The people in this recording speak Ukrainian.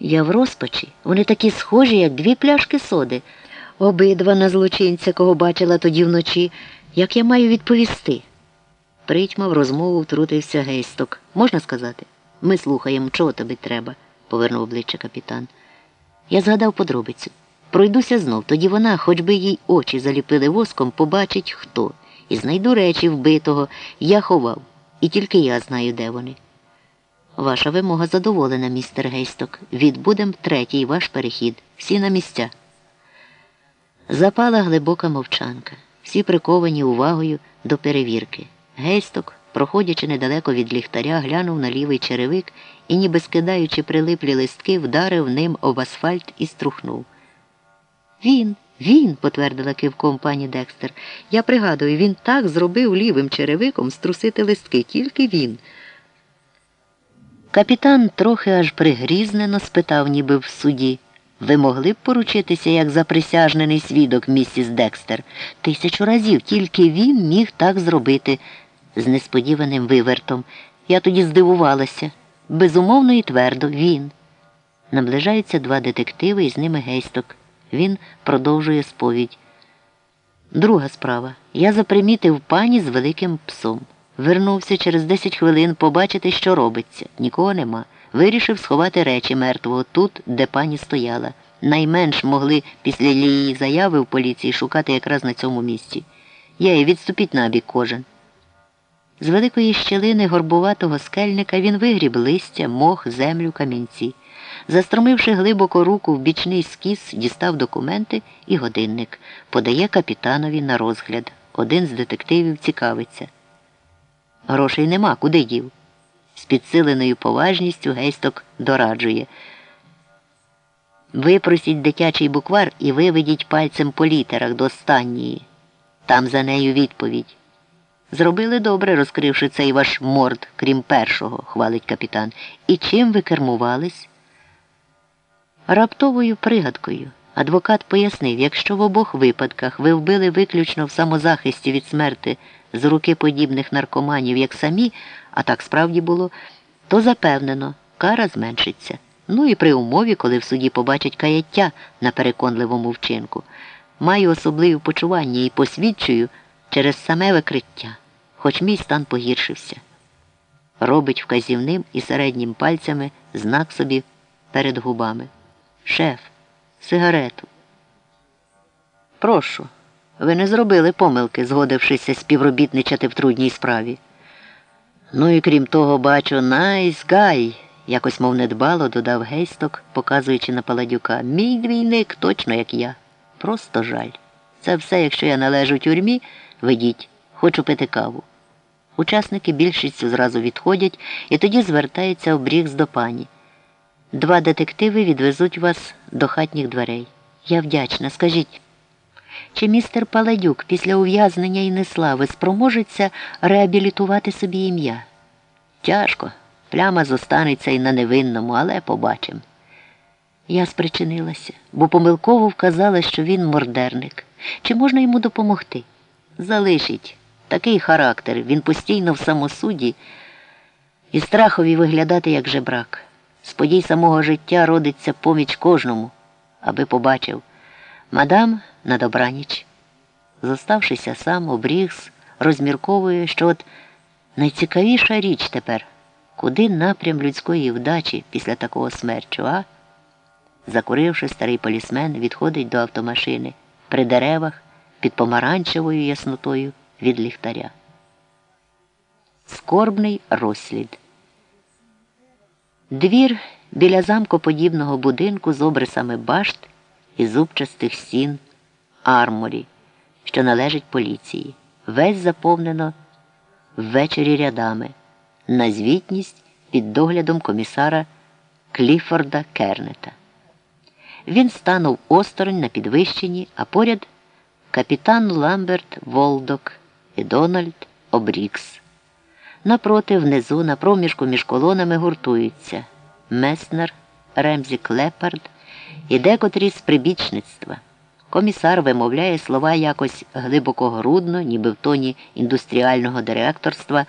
Я в розпачі. Вони такі схожі, як дві пляшки соди. Обидва на злочинця, кого бачила тоді вночі. Як я маю відповісти? Притьма в розмову втрутився гейсток. Можна сказати? Ми слухаємо, чого тобі треба, повернув обличчя капітан. Я згадав подробицю. Пройдуся знов, тоді вона, хоч би їй очі заліпили воском, побачить хто. І знайду речі вбитого. Я ховав. І тільки я знаю, де вони. Ваша вимога задоволена, містер Гейсток. Відбудем третій ваш перехід. Всі на місця. Запала глибока мовчанка. Всі приковані увагою до перевірки. Гейсток, проходячи недалеко від ліхтаря, глянув на лівий черевик і, ніби скидаючи прилиплі листки, вдарив ним об асфальт і струхнув. Він, він, потвердила кивком пані Декстер. Я пригадую, він так зробив лівим черевиком струсити листки, тільки він. Капітан трохи аж пригрізнено спитав, ніби в суді. Ви могли б поручитися як заприсяжнений свідок, місіс Декстер. Тисячу разів тільки він міг так зробити з несподіваним вивертом. Я тоді здивувалася. Безумовно і твердо він. Наближаються два детективи і з ними гейсток. Він продовжує сповідь. Друга справа. Я запримітив пані з великим псом. Вернувся через 10 хвилин побачити, що робиться. Нікого нема. Вирішив сховати речі мертвого тут, де пані стояла. Найменш могли після її заяви в поліції шукати якраз на цьому місці. Є, відступіть набік кожен. З великої щелини горбуватого скельника він вигріб листя, мох, землю, камінці. Застромивши глибоко руку в бічний скіс, дістав документи і годинник. Подає капітанові на розгляд. Один з детективів цікавиться. Грошей нема, куди дів? З підсиленою поважністю гейсток дораджує. Випросіть дитячий буквар і виведіть пальцем по літерах до останньої. Там за нею відповідь. Зробили добре, розкривши цей ваш морд, крім першого, хвалить капітан. І чим ви кермувались? Раптовою пригадкою. Адвокат пояснив, якщо в обох випадках ви вбили виключно в самозахисті від смерти з руки подібних наркоманів, як самі, а так справді було, то запевнено, кара зменшиться. Ну і при умові, коли в суді побачать каяття на переконливому вчинку. Маю особливі почування і посвідчую через саме викриття, хоч мій стан погіршився. Робить вказівним і середнім пальцями знак собі перед губами. Шеф, сигарету. Прошу. Ви не зробили помилки, згодившися співробітничати в трудній справі. Ну і крім того, бачу, найс гай, якось мов недбало, додав гейсток, показуючи на паладюка. Мій двійник точно як я. Просто жаль. Це все, якщо я належу тюрмі, ведіть, хочу пити каву. Учасники більшістю зразу відходять і тоді звертається обріг до пані. Два детективи відвезуть вас до хатніх дверей. Я вдячна. Скажіть, чи містер Паладюк після ув'язнення і неслави спроможеться реабілітувати собі ім'я? Тяжко. Пляма зостанеться і на невинному, але побачимо. Я спричинилася, бо помилково вказала, що він мордерник. Чи можна йому допомогти? Залишіть. Такий характер. Він постійно в самосуді і страхові виглядати як жебрак. З подій самого життя родиться поміч кожному, аби побачив. Мадам на добраніч. Зоставшися сам, обрігс, розмірковує, що от найцікавіша річ тепер, куди напрям людської вдачі після такого смерчу, а? Закуривши, старий полісмен відходить до автомашини при деревах під помаранчевою яснотою від ліхтаря. Скорбний розслід. Двір біля замкоподібного будинку з обрисами башт і зубчастих стін арморі, що належить поліції. Весь заповнено ввечері рядами на звітність під доглядом комісара Кліфорда Кернета. Він станув осторонь на підвищенні, а поряд капітан Ламберт Волдок і Дональд Обрікс. Напроти, внизу, на проміжку між колонами гуртуються Меснер, Ремзі Клепард і декотрі з прибічництва. Комісар вимовляє слова якось глибокогрудно, ніби в тоні індустріального директорства.